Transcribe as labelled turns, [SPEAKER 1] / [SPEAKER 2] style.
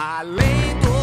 [SPEAKER 1] além do